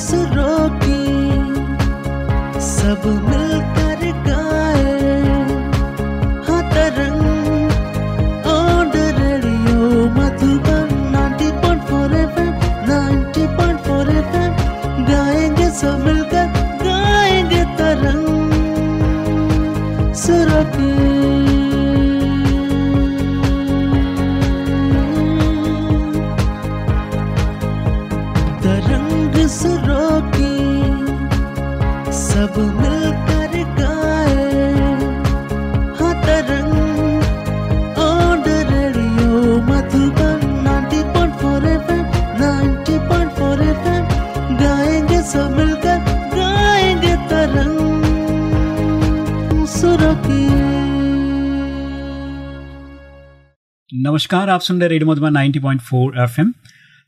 सुरों की सब मिलकर नमस्कार, आप सुन रहे रेडियो मधुबन 90.4 एफएम।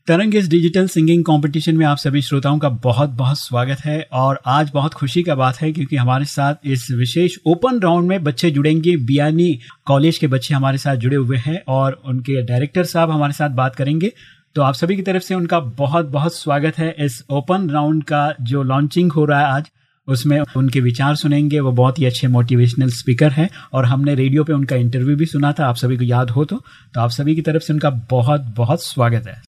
तरंग इस डिजिटल सिंगिंग कंपटीशन में आप सभी श्रोताओं का बहुत बहुत स्वागत है और आज बहुत खुशी का बात है क्योंकि हमारे साथ इस विशेष ओपन राउंड में बच्चे जुड़ेंगे। बियानी कॉलेज के बच्चे हमारे साथ जुड़े हुए हैं और उनके डायरेक्टर साहब हमारे साथ बात करेंगे। तो आप सभी की तरफ़ से उनका बहुत बहुत स्वागत है। इस ओपन राउंड का जो लॉन्चिंग हो रहा है आज उसमें उनके विचार सुनेंगे। वो बहुत ही अच्छे मोटिवेशनल स्पीकर हैं और हमने रेडियो पे उनका इंटरव्यू भी सुना था। आप सभी को याद हो तो। तो आप सभी की तरफ़ से उनका बहुत बहुत स्वागत है।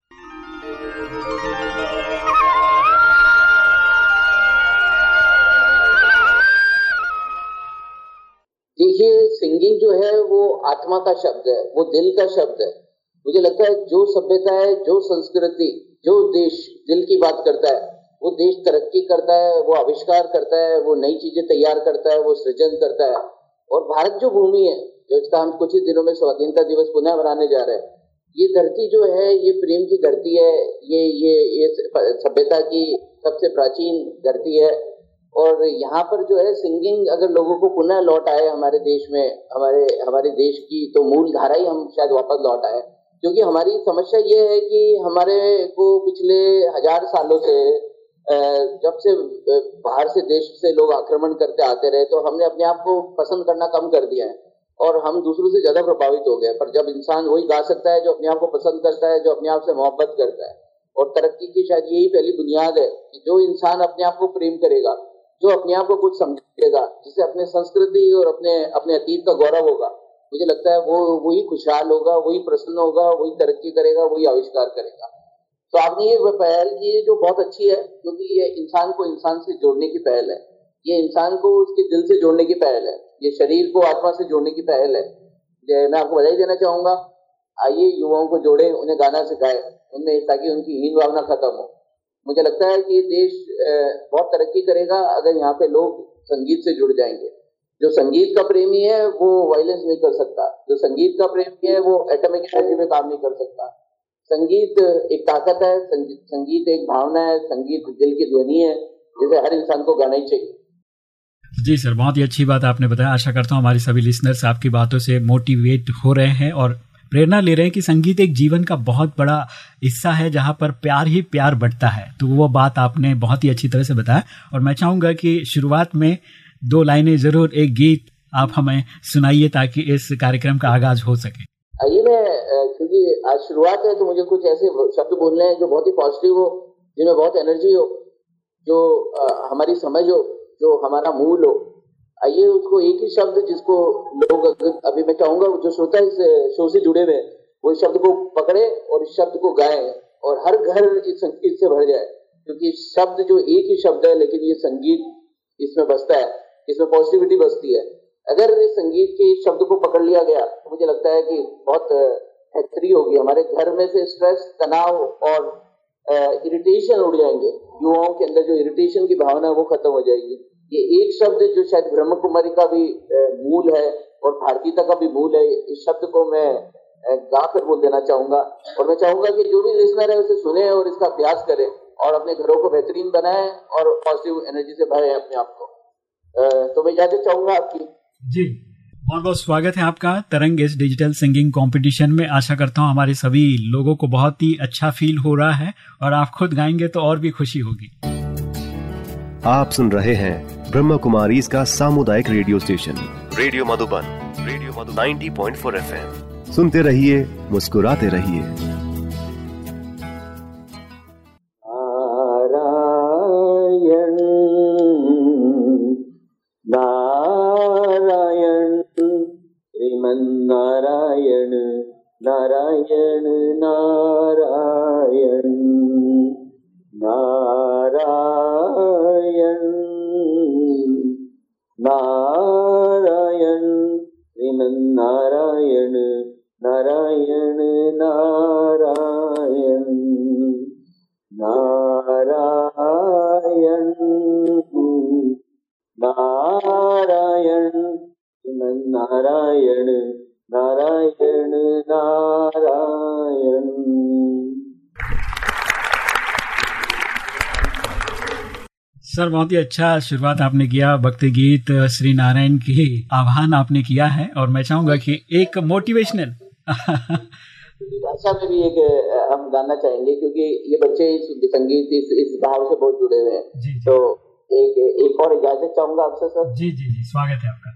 देखिए सिंगिंग जो है वो आत्मा का शब्द है, वो दिल का शब्द है। मुझे लगता है जो सभ्यता है, जो संस्कृति, जो देश दिल की बात करता है वो देश तरक्की करता है, वो आविष्कार करता है, वो नई चीज़ें तैयार करता है, वो सृजन करता है। और भारत जो भूमि है जिसका हम कुछ ही दिनों में स्वाधीनता दिवस पुनः मनाने जा रहे हैं, ये धरती जो है, ये प्रेम की धरती है, ये ये ये सभ्यता की सबसे प्राचीन धरती है। और यहाँ पर जो है, सिंगिंग अगर लोगों को पुनः लौट आए हमारे देश में, हमारे हमारे देश की तो मूल धारा ही हम शायद वापस लौट आए। क्योंकि हमारी समस्या ये है कि हमारे को पिछले हज़ार सालों से जब से बाहर से देश से लोग आक्रमण करते आते रहे तो हमने अपने आप को पसंद करना कम कर दिया है। और हम दूसरों से ज़्यादा प्रभावित हो गए पर जब इंसान वही गा सकता है जो अपने आप को पसंद करता है, जो अपने आप से मोहब्बत करता है। और तरक्की की शायद यही पहली बुनियाद है कि जो इंसान अपने आप को प्रेम करेगा, जो अपने आप को कुछ समझेगा जिससे अपने संस्कृति और अपने अपने अतीत का गौरव होगा, मुझे लगता है वो, वही खुशहाल होगा, वही प्रसन्न होगा, वही तरक्की करेगा, वही आविष्कार करेगा। तो आपने ये पहल की जो बहुत अच्छी है, क्योंकि ये इंसान को इंसान से जोड़ने की पहल है। ये इंसान को उसके दिल से जोड़ने की पहल है। ये शरीर को आत्मा से जोड़ने की पहल है। मैं आपको बधाई देना चाहूँगा। आइए, युवाओं को जोड़े, उन्हें गाना सिखाए, उनमें, ताकि उनकी हीन भावना खत्म हो। मुझे लगता है कि देश बहुत तरक्की करेगा अगर यहाँ पे लोग संगीत से जुड़ जाएँगे। जो संगीत का प्रेमी है, वो वायलेंस नहीं कर सकता। जो संगीत का प्रेमी है, वो एटॉमिक एनर्जी में काम नहीं कर सकता। संगीत एक ताकत है, संगीत एक भावना है, संगीत दिल की ध्वनि है, जिसे हर इंसान को गाना ही चाहिए। जी सर, बहुत ही अच्छी बात आपने बताया। आशा करता हूँ हमारे सभी लिसनर्स आपकी बातों से मोटिवेट हो रहे हैं और प्रेरणा ले रहे हैं कि संगीत एक जीवन का बहुत बड़ा हिस्सा है, जहाँ पर प्यार ही प्यार बढ़ता है। तो वो बात आपने बहुत ही अच्छी तरह से बताया और मैं चाहूँगा कि शुरुआत में दो लाइनें ज़रूर, एक गीत आप हमें सुनाइए ताकि इस कार्यक्रम का आगाज़ हो सके। आइए मैं क्योंकि आज शुरुआत है तो मुझे कुछ ऐसे शब्द बोलने हैं जो बहुत ही पॉजिटिव हो, जिनमें बहुत एनर्जी हो, जो हमारी समझ हो, जो हमारा मूल हो। आइए उसको एक ही शब्द जिसको लोग अभी मैं चाहूँगा, जो श्रोता इस शो से जुड़े हुए वो इस शब्द को पकड़े और इस शब्द को गाए और हर घर इस संगीत से भर जाए। क्योंकि शब्द जो एक ही शब्द है, लेकिन ये संगीत इसमें बसता है, इसमें पॉजिटिविटी बसती है। अगर संगीत के शब्द को पकड़ लिया गया तो मुझे लगता है कि बहुत बेहतरी होगी। हमारे घर में से स्ट्रेस तनाव और इरिटेशन उड़ जाएँगे। युवाओं के अंदर जो इरिटेशन की भावना है, वो खत्म हो जाएगी। ये एक शब्द जो शायद ब्रह्म कुमारी का भी मूल है और भारतीयता का भी मूल है, इस शब्द को मैं गा कर बोल देना चाहूँगा। और मैं चाहूँगा कि जो भी लिसनर है, उसे सुने और इसका अभ्यास करें और अपने घरों को बेहतरीन बनाए और पॉजिटिव एनर्जी से भरे अपने आप को। तो मैं इजाज़त चाहूँगा आपकी। जी, बहुत बहुत स्वागत है आपका तरंग इस डिजिटल सिंगिंग कंपटीशन में। आशा करता हूँ हमारे सभी लोगों को बहुत ही अच्छा फील हो रहा है और आप खुद गाएँगे तो और भी खुशी होगी। आप सुन रहे हैं ब्रह्म कुमारी इसका सामुदायिक radio station radio Madhuban radio Madhuban 90.4 FM सुनते रहिए, मुस्कुराते रहिए। ही अच्छा शुरुआत आपने किया भक्ति गीत श्री नारायण की आह्वान आपने किया है और मैं चाहूँगा कि एक मोटिवेशनल भाषा में भी एक हम गाना चाहेंगे क्योंकि ये बच्चे इस संगीत इस इस भाव से बहुत जुड़े हुए हैं। तो एक एक और इजाज़त चाहूँगा आपसे सर। जी जी जी स्वागत है आपका।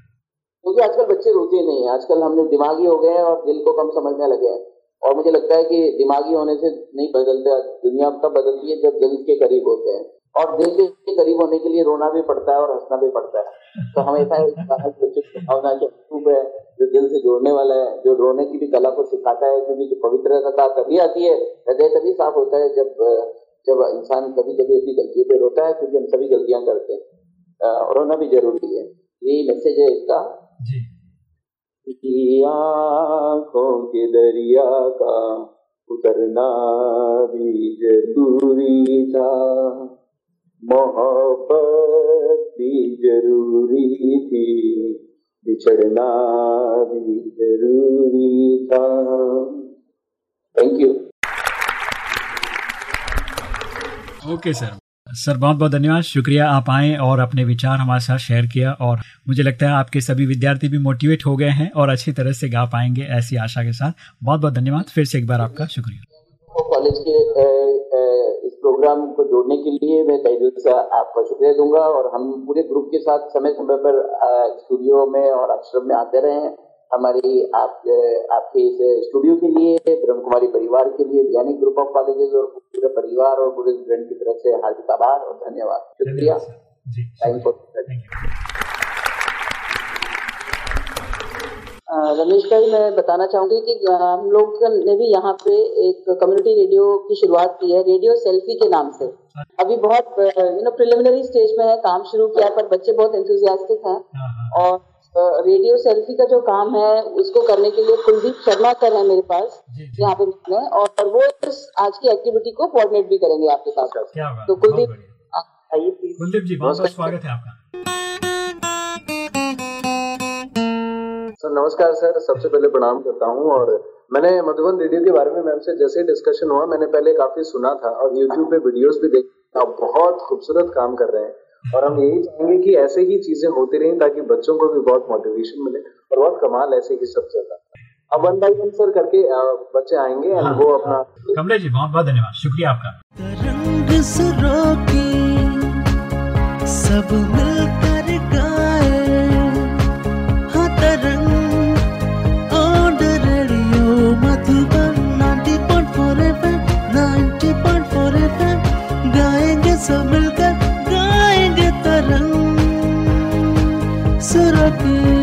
क्योंकि आजकल बच्चे रोते नहीं हैं। आजकल हमने दिमागी हो गए हैं और दिल को कम समझने लगे हैं। और मुझे लगता है कि दिमागी होने से नहीं बदलते दुनिया तब बदलती है जब दिल के करीब होते हैं। और दिल के करीब होने के लिए रोना भी पड़ता है और हंसना भी पड़ता है। तो हमेशा भावना के अनूप है जो दिल से जोड़ने वाला है जो रोने की भी कला को सिखाता है क्योंकि जो पवित्रता तभी आती है हृदय तभी साफ़ होता है जब जब इंसान कभी कभी अपनी गलतियों पर रोता है क्योंकि हम सभी गलतियाँ करते हैं। रोना भी ज़रूरी है। यही मैसेज है इसका। आँखों के दरिया का उतरना भी ज़रूरी था। मोहब्बत भी ज़रूरी थी बिछड़ना भी ज़रूरी था। Thank you okay sir sir बहुत बहुत धन्यवाद। शुक्रिया आप आए और अपने विचार हमारे साथ शेयर किया और मुझे लगता है आपके सभी विद्यार्थी भी मोटिवेट हो गए हैं और अच्छी तरह से गा पाएँगे ऐसी आशा के साथ। बहुत बहुत धन्यवाद। फिर से एक बार आपका शुक्रिया। कॉलेज के प्रोग्राम को जोड़ने के लिए मैं तय दिल से आपका शुक्रिया दूँगा और हम पूरे ग्रुप के साथ समय समय पर स्टूडियो में और आश्रम में आते रहे हैं। हमारी आप आपके इस स्टूडियो के लिए ब्रह्म कुमारी परिवार के लिए ज्ञानिक ग्रुप ऑफ़ कॉलेजेस और पूरे परिवार और पूरे स्टूडेंट की तरफ़ से हार्दिक आभार और धन्यवाद। शुक्रिया। थैंक यू थैंक यू अ, रमेश भाई मैं बताना चाहूँगी कि हम लोग ने भी यहाँ पे एक कम्युनिटी रेडियो की शुरुआत की है रेडियो सेल्फी के नाम से। अभी बहुत यू नो प्रिलिमिनरी स्टेज में है काम शुरू किया पर बच्चे बहुत एंथुजियास्टिक हैं। हाँ हाँ। और रेडियो सेल्फी का जो काम है उसको करने के लिए कुलदीप शर्मा सर है मेरे पास यहाँ पे में और वो इस आज की एक्टिविटी को कोऑर्डिनेट भी करेंगे आपके साथ। तो कुलदीप आइए कुलदीप जी बहुत बहुत स्वागत है आपका। नमस्कार सर सबसे पहले प्रणाम करता हूँ और मैंने मधुबन रेडियो के बारे में मैम से जैसे डिस्कशन हुआ मैंने पहले काफ़ी सुना था और यूट्यूब पे वीडियोस भी देखे आप बहुत खूबसूरत काम कर रहे हैं और हम यही चाहेंगे कि ऐसे ही चीज़ें होती रहें ताकि बच्चों को भी बहुत मोटिवेशन मिले और बहुत कमाल ऐसे ही सब चलता अब वन बाई वन सर करके बच्चे आएँगे हाँ। वो अपना कमलेश जी बहुत बहुत धन्यवाद। शुक्रिया आपका। तरंग सुरों की सब मिलकर सुरों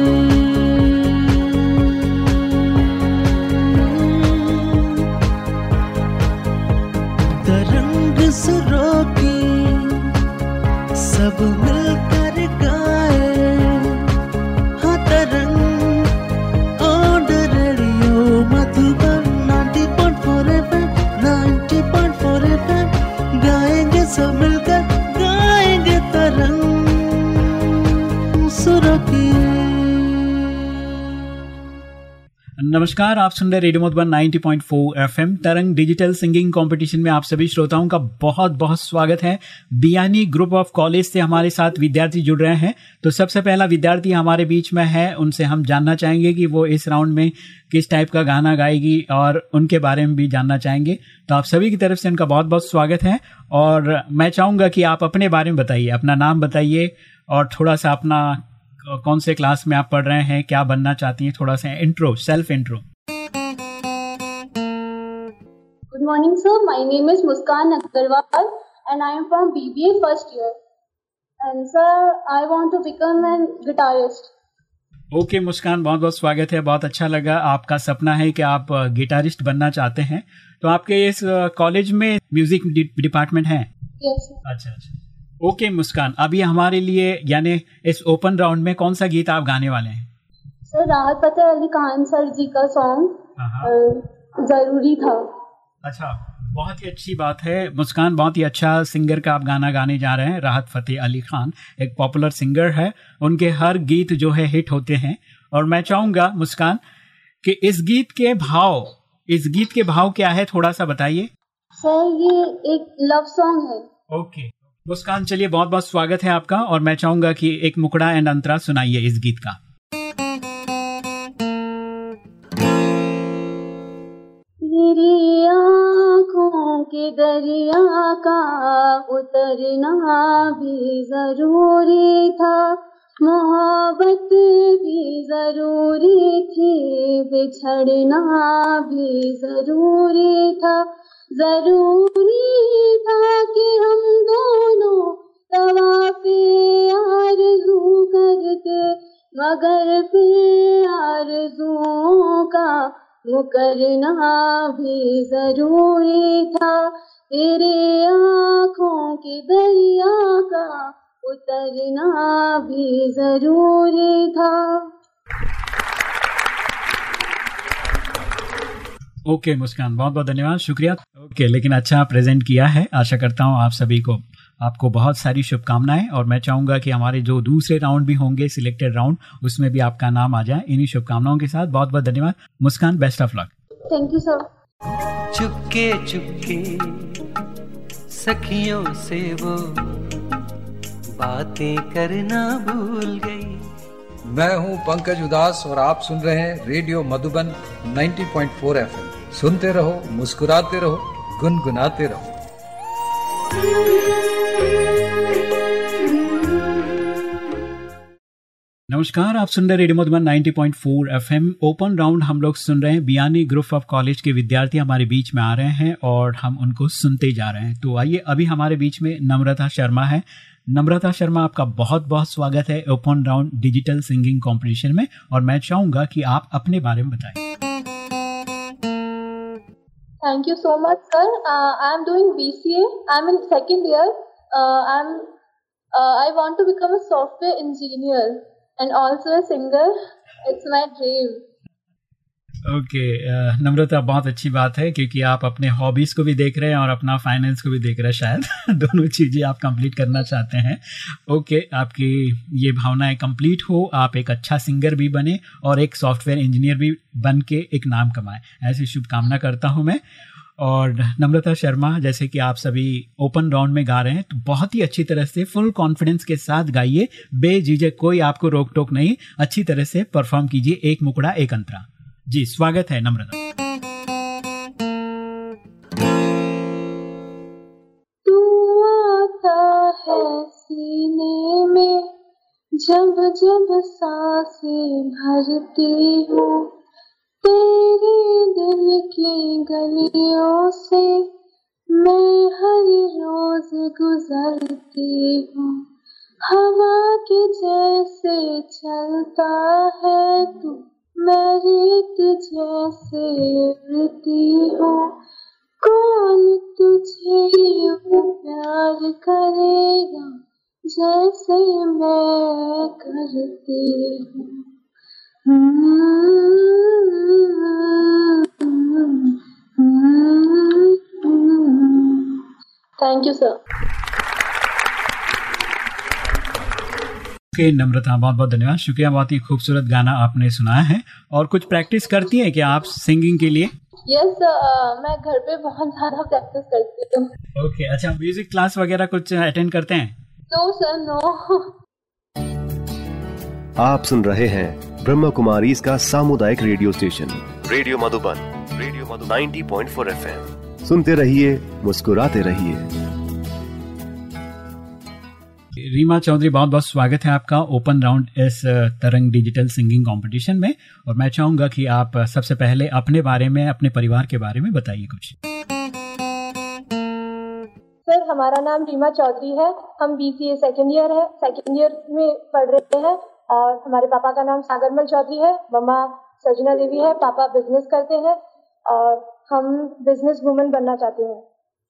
नमस्कार, आप सुन रहे radio Madhuban 90.4 FM. Tarang digital singing competition में आप सभी श्रोताओं का बहुत बहुत स्वागत है। बियानी ग्रुप ऑफ़ कॉलेज से हमारे साथ विद्यार्थी जुड़ रहे हैं। तो सबसे पहला विद्यार्थी हमारे बीच में है, उनसे हम जानना चाहेंगे कि वो इस राउंड में किस टाइप का गाना गाएगी और उनके बारे में भी जानना चाहेंगे। तो आप सभी की तरफ़ से उनका बहुत बहुत स्वागत है और मैं चाहूँगा कि आप अपने बारे में बताइए, अपना नाम बताइए और थोड़ा सा अपना कौन से क्लास में आप पढ़ रहे हैं क्या बनना चाहती हैं थोड़ा सा intro self intro Good morning, sir. My name is Muskan Agarwal and I am from BBA first year. And sir, I want to become a guitarist. Okay okay, Muskan बहुत बहुत स्वागत है बहुत अच्छा लगा आपका सपना है कि आप गिटारिस्ट बनना चाहते हैं तो आपके इस कॉलेज में म्यूज़िक डिपार्टमेंट है Yes, अच्छा अच्छा ओके मुस्कान अभी हमारे लिए यानी इस ओपन राउंड में कौन सा गीत आप गाने वाले हैं? सर राहत फतेह अली खान सर जी का सॉन्ग। ज़रूरी था। अच्छा बहुत ही अच्छी बात है। मुस्कान बहुत ही अच्छा सिंगर का आप गाना गाने जा रहे हैं राहत फतेह अली खान। एक पॉपुलर सिंगर है। उनके हर गीत जो है हिट होते हैं। और मैं चाहूँगा मुस्कान कि इस गीत के भाव इस गीत के भाव क्या है थोड़ा सा बताइए। सर ये एक लव सॉन्ग है। ओके। मुस्कान, चलिए बहुत बहुत स्वागत है आपका और मैं चाहूँगा कि एक मुकड़ा एंड अंतरा सुनाइए इस गीत का। के दरिया का उतरना भी ज़रूरी था। मोहब्बत भी ज़रूरी थी, बिछड़ना भी ज़रूरी था। ज़रूरी था कि हम दोनों तवा पे आरज़ू करते, मगर फिर आरज़ुओं का मुकरना भी ज़रूरी था। तेरे आँखों के दरिया का उतरना भी ज़रूरी था। ओके मुस्कान बहुत बहुत धन्यवाद शुक्रिया। ओके लेकिन अच्छा प्रेजेंट किया है। आशा करता हूँ आप सभी को आपको बहुत सारी शुभकामनाएँ और मैं चाहूँगा कि हमारे जो दूसरे राउंड भी होंगे सिलेक्टेड राउंड उसमें भी आपका नाम आ जाए। इन्हीं शुभकामनाओं के साथ बहुत बहुत धन्यवाद। Muskan best of luck thank you sir चुपके चुपके सखियों से वो बातें करना भूल गई। मैं हूँ पंकज उदास और आप सुन रहे हैं रेडियो मधुबन 90.4 एफएम। सुनते रहो, मुस्कुराते रहो, गुनगुनाते रहो। नमस्कार, आप सुन रहे radio Madhuban 90.4 FM. Open round हम लोग सुन रहे हैं। बियानी ग्रुप ऑफ़ कॉलेज के विद्यार्थी हमारे बीच में आ रहे हैं और हम उनको सुनते जा रहे हैं। तो आइए, अभी हमारे बीच में नम्रता शर्मा है। नम्रता शर्मा, आपका बहुत बहुत स्वागत है open round digital singing competition में। और मैं चाहूँगा कि आप अपने बारे में बताएँ। Thank you so much, sir. Uh, I'm doing BCA. I'm in second year. Uh, I'm. Uh, I want to become a software engineer and also a singer. It's my dream. Okay Namrata बहुत अच्छी बात है क्योंकि आप अपने hobbies को भी देख रहे हैं और अपना फाइनेंस को भी देख रहे हैं शायद। दोनों चीज़ें आप कंप्लीट करना चाहते हैं। ओके okay, आपकी ये भावनाएँ कंप्लीट हो आप एक अच्छा सिंगर भी बने और एक सॉफ्टवेयर इंजीनियर भी बन के एक नाम कमाए। ऐसी शुभकामना करता हूँ मैं। और नम्रता शर्मा जैसे कि आप सभी ओपन राउंड में गा रहे हैं तो बहुत ही अच्छी तरह से फुल कॉन्फिडेंस के साथ गाइए। बेझिझक कोई आपको रोक टोक नहीं। अच्छी तरह से परफॉर्म कीजिए एक मुकड़ा एक अंतरा जी, स्वागत है नम्रता जब जब साँसें भरती हूँ। तेरे दिल की गलियों से मैं हर रोज गुजरती हूँ। हवा के जैसे चलता है तू। मैं जैसे उड़ती हूँ। कौन तुझे प्यार करेगा? जैसे मैं करती हूँ। Thank you sir okay Namrata बहुत बहुत धन्यवाद। शुक्रिया बहुत ही खूबसूरत गाना आपने सुनाया है। और कुछ प्रैक्टिस करती है क्या आप सिंगिंग के लिए? यस मैं घर पे बहुत ज़्यादा प्रैक्टिस करती हूँ। ओके अच्छा म्यूज़िक क्लास वगैरह कुछ अटेंड करते हैं? नो सर नो आप सुन रहे हैं ब्रह्म कुमारी इसका सामुदायिक radio station radio Madhuban radio Madhu 90.4 FM. सुनते रहिए मुस्कुराते रहिए। रीमा चौधरी बहुत बहुत स्वागत है आपका ओपन राउंड इस तरंग डिजिटल सिंगिंग कंपटीशन में। और मैं चाहूँगा कि आप सबसे पहले अपने बारे में अपने परिवार के बारे में बताइए कुछ। सर हमारा नाम रीमा चौधरी है। हम बी बीसीए सेकेंड ईयर है। सेकेंड ईयर में पढ़ रहे हैं। और हमारे पापा का नाम सागरमल चौधरी है। मम्मा सजना देवी है। पापा बिज़नेस करते हैं। और हम बिज़नेस वुमेन बनना चाहते हैं।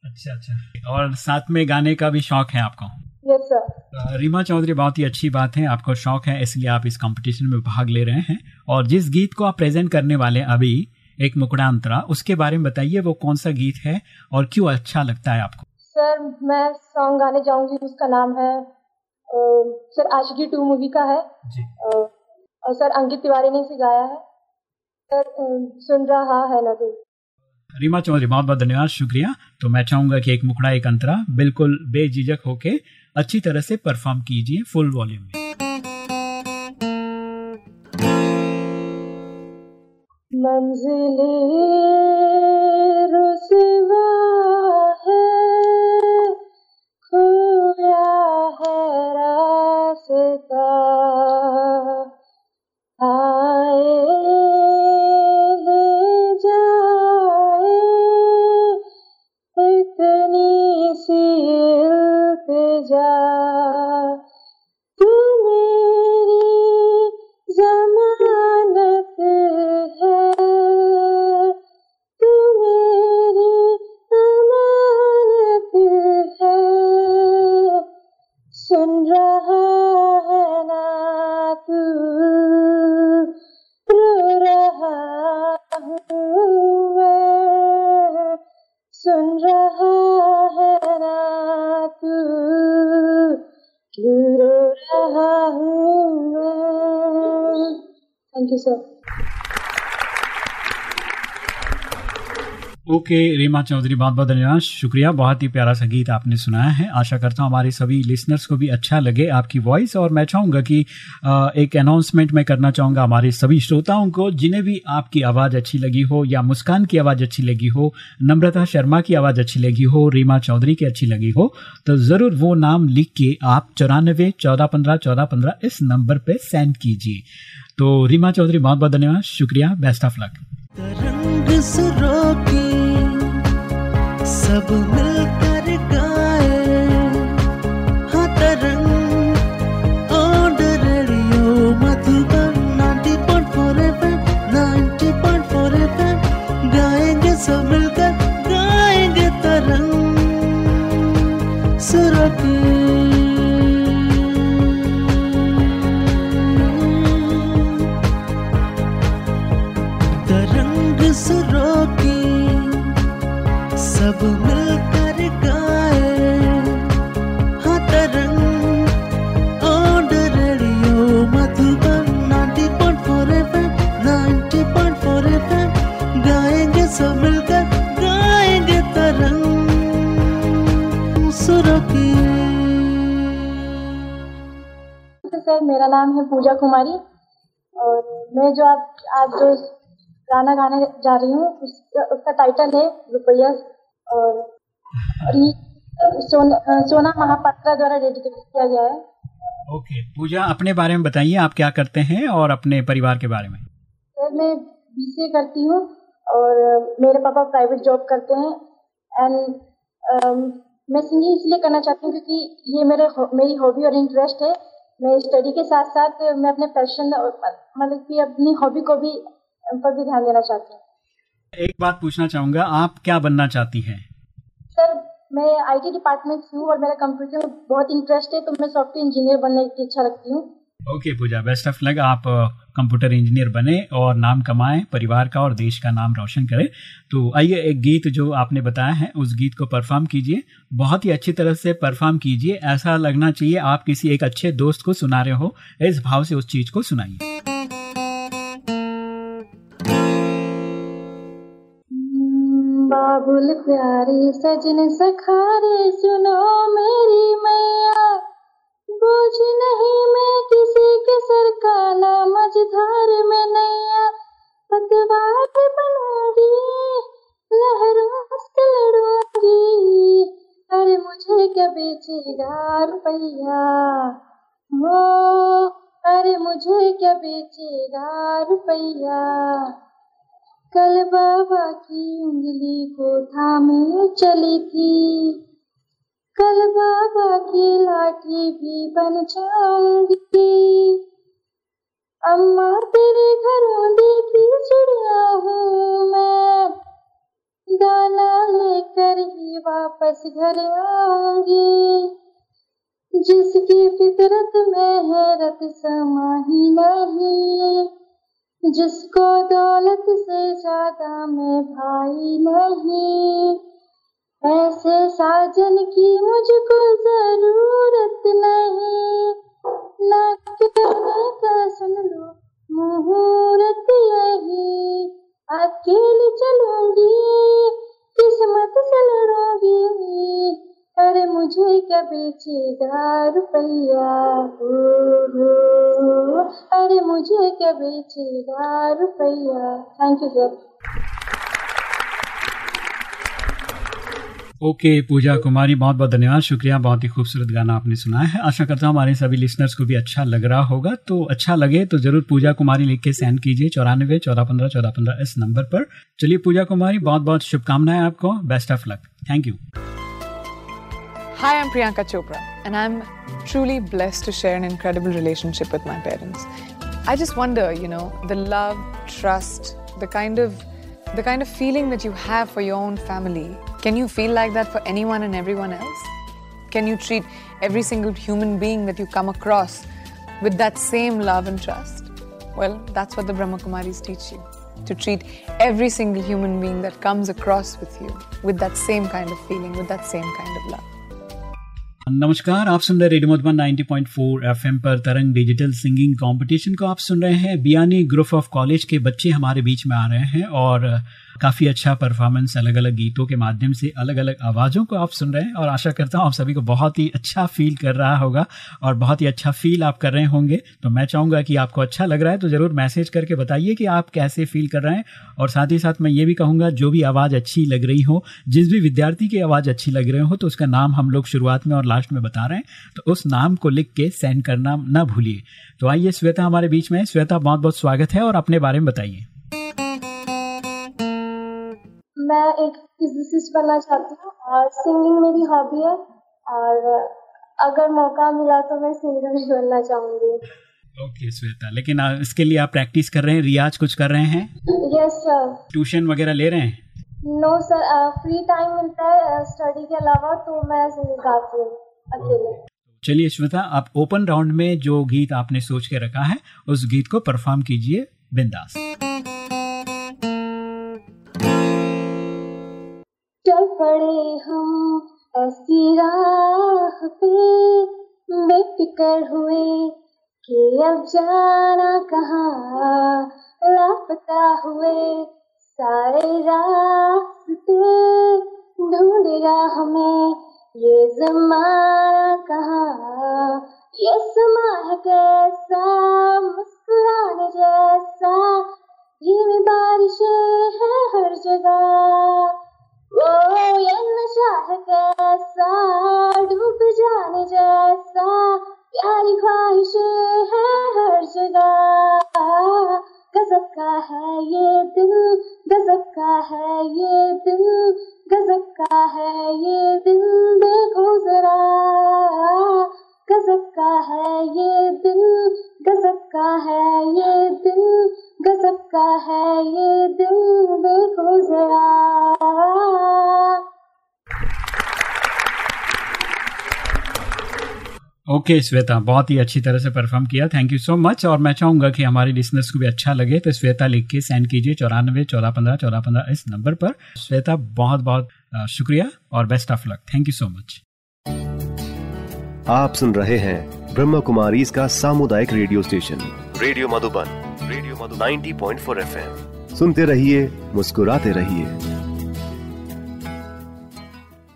अच्छा अच्छा। और साथ में गाने का भी शौक है आपको? यस सर रीमा चौधरी बहुत ही अच्छी बात है आपको शौक है इसलिए आप इस कंपटीशन में भाग ले रहे हैं। और जिस गीत को आप प्रेजेंट करने वाले अभी एक मुकड़ा अंतरा उसके बारे में बताइए वो कौन सा गीत है और क्यों अच्छा लगता है आपको? सर मैं सॉन्ग गाने जाऊँगी उसका नाम है सर आशिकी टू मूवी का है। जी। और सर अंकित तिवारी ने इसे गाया है। सर सुन रहा है ना तू? रीमा चौधरी बहुत बहुत धन्यवाद शुक्रिया। तो मैं चाहूँगा कि एक मुकड़ा एक अंतरा बिल्कुल बेझिझक होके अच्छी तरह से परफॉर्म कीजिए फुल वॉल्यूम में। मंजिले ओके, रीमा चौधरी, बहुत बहुत धन्यवाद। शुक्रिया, बहुत ही प्यारा सा गीत आपने सुनाया है। आशा करता हूँ हमारे सभी लिसनर्स को भी अच्छा लगे आपकी वॉइस और मैं चाहूँगा कि एक अनाउंसमेंट मैं करना चाहूँगा हमारे सभी श्रोताओं को, जिन्हें भी आपकी आवाज़ अच्छी लगी हो या मुस्कान की आवाज़ अच्छी लगी हो, नम्रता शर्मा की आवाज़ अच्छी लगी हो, रीमा चौधरी की अच्छी लगी हो तो ज़रूर वो नाम लिख के आप चौरानबे, चौदह पंद्रह चौदह पंद्रह इस नंबर पर सेंड कीजिए। तो रीमा चौधरी, बहुत बहुत धन्यवाद। शुक्रिया बेस्ट ऑफ़ लक की सब मिलकर गाए। हाँ Tarang on radio Madhuban 90.4 FM 90.4 FM. गाएँगे सब मिलकर, गाएँगे तरंग। सुरों सर मेरा नाम है पूजा कुमारी और मैं जो आप आज जो गाना गाने जा रही हूँ उसका, उसका टाइटल है रुपया और और ये सोना, सोना महापात्रा द्वारा डेडिकेट किया गया है। ओके पूजा अपने बारे में बताइए आप क्या करते हैं और अपने परिवार के बारे में? सर मैं बीसीए करती हूँ और मेरे पापा प्राइवेट जॉब करते हैं एंड मैं सिंगिंग इसलिए करना चाहती हूँ क्योंकि ये मेरे मेरी हॉबी और इंटरेस्ट है। मैं स्टडी के साथ साथ मैं अपने पैशन मतलब कि अपनी हॉबी को भी पर भी ध्यान देना चाहती हूँ। एक बात पूछना चाहूँगा आप क्या बनना चाहती हैं? सर मैं आईटी डिपार्टमेंट से हूँ और मेरा कंप्यूटर में बहुत इंटरेस्ट है तो मैं सॉफ्टवेयर इंजीनियर बनने की इच्छा रखती हूँ। Okay Puja best of luck आप कंप्यूटर इंजीनियर बने और नाम कमाएँ, परिवार का और देश का नाम रोशन करें। तो आइए एक गीत जो आपने बताया है, उस गीत को परफॉर्म कीजिए। बहुत ही अच्छी तरह से परफॉर्म कीजिए। ऐसा लगना चाहिए आप किसी एक अच्छे दोस्त को सुना रहे हो, इस भाव से उस चीज़ को सुनाइए। बाबुल प्यारे, सजन सखारे, सुनो मेरी मैया। बोझ नहीं पतवार बनूँगी लहरों से लड़ूँगी। अरे मुझे क्या बेचेगा रुपया? हो, अरे मुझे क्या बेचेगा रुपया? कल बाबा की उंगली को थामे चली थी। कल बाबा की लाठी भी बन जाऊँगी। अम्मा तेरे घरों देखी चिड़िया हूँ मैं। दाना लेकर ही वापस घर आऊँगी। जिसकी फितरत में है रत समा ही नहीं। जिसको दौलत से ज़्यादा मैं भाई नहीं। ऐसे साजन की मुझको ज़रूरत नहीं। ना सुन लो, मुहूर्त यही। अकेली चलूँगी, किस्मत से लड़ूँगी अरे मुझे क्या बेचेगा रुपया अरे मुझे क्या बेचेगा रुपया thank you sir okay okay, Puja Kumari बहुत बहुत धन्यवाद शुक्रिया बहुत ही खूबसूरत गाना आपने सुनाया है आशा करता हूँ हमारे सभी लिसनर्स को भी अच्छा लग रहा होगा तो अच्छा लगे तो ज़रूर पूजा कुमारी लिख के सेंड कीजिए चौरानवे चौदह पंद्रह चौदह पंद्रह इस नंबर पर चलिए पूजा कुमारी बहुत बहुत शुभकामनाएँ आपको best of luck thank you Hi, I'm Priyanka Chopra, and I'm truly blessed to share an incredible relationship with my parents. I just wonder, you know, the love, trust, the kind of the kind of feeling that you have for your own family. Can you feel like that for anyone and everyone else? Can you treat every single human being that you come across with that same love and trust? Well, that's what the Brahma Kumaris teach you. To treat every single human being that comes across with you with that same kind of feeling, with that same kind of love. नमस्कार आप सुन रहे radio Madhuban 90.4 FM पर Tarang digital singing competition को आप सुन रहे हैं बियानी ग्रुप ऑफ कॉलेज के बच्चे हमारे बीच में आ रहे हैं और काफ़ी अच्छा परफॉर्मेंस अलग अलग गीतों के माध्यम से अलग अलग आवाज़ों को आप सुन रहे हैं और आशा करता हूँ आप सभी को बहुत ही अच्छा फील कर रहा होगा और बहुत ही अच्छा फील आप कर रहे होंगे। तो मैं चाहूँगा कि आपको अच्छा लग रहा है तो ज़रूर मैसेज करके बताइए कि आप कैसे फील कर रहे हैं और साथ ही साथ मैं ये भी कहूँगा, जो भी आवाज़ अच्छी लग रही हो, जिस भी विद्यार्थी की आवाज़ अच्छी लग रही हो तो उसका नाम हम लोग शुरुआत में और लास्ट में बता रहे हैं। तो उस नाम को लिख के सेंड करना ना भूलिए। तो आइए श्वेता हमारे बीच में। श्वेता बहुत बहुत स्वागत है और अपने बारे में बताइए। मैं एक फिजिसिस्ट बनना चाहती हूँ और सिंगिंग मेरी हॉबी है और अगर मौका मिला तो मैं सिंगर भी बनना चाहूँगी। ओके okay, श्वेता लेकिन आ, इसके लिए आप प्रैक्टिस कर रहे हैं रियाज कुछ कर रहे हैं? यस सर ट्यूशन वगैरह ले रहे हैं? नो सर फ्री टाइम मिलता है स्टडी के अलावा तो मैं सिंगिंग गाती हूँ अकेले। चलिए श्वेता आप ओपन राउंड में जो गीत आपने सोच के रखा है उस गीत को परफॉर्म कीजिए बिंदास। पड़े हम, ऐसी राह पे बेफिक्र हुए कि अब जाना कहाँ लापता हुए सारे रास्ते ढूंढेगा हमें, ये जमाना कहाँ, ये समा है कैसा, मुस्कुराने जैसा, धीमी बारिशें हैं हर जगह। वो कैसा डूब जाने जैसा, प्यारी ख्वाहिशें हैं हर जगह। गजब का है ये दिल, गजब का है ये दिल, गजब का है ये दिल, देखो जरा। गजब का है ये दिल गजब का है ये दिल गजब का है ये दिल देखो जरा। ओके okay, श्वेता बहुत ही अच्छी तरह से परफॉर्म किया थैंक यू सो मच और मैं चाहूँगा कि हमारे लिसनर्स को भी अच्छा लगे तो श्वेता लिख के सेंड कीजिए चौरानवे चौदह पंद्रह चौदह पंद्रह इस नंबर पर। श्वेता बहुत बहुत शुक्रिया और best of luck thank you so much आप सुन रहे हैं ब्रह्म कुमारी इसका सामुदायिक radio station. Radio Madhuban radio Madhu 90.4 FM. सुनते रहिए मुस्कुराते रहिए।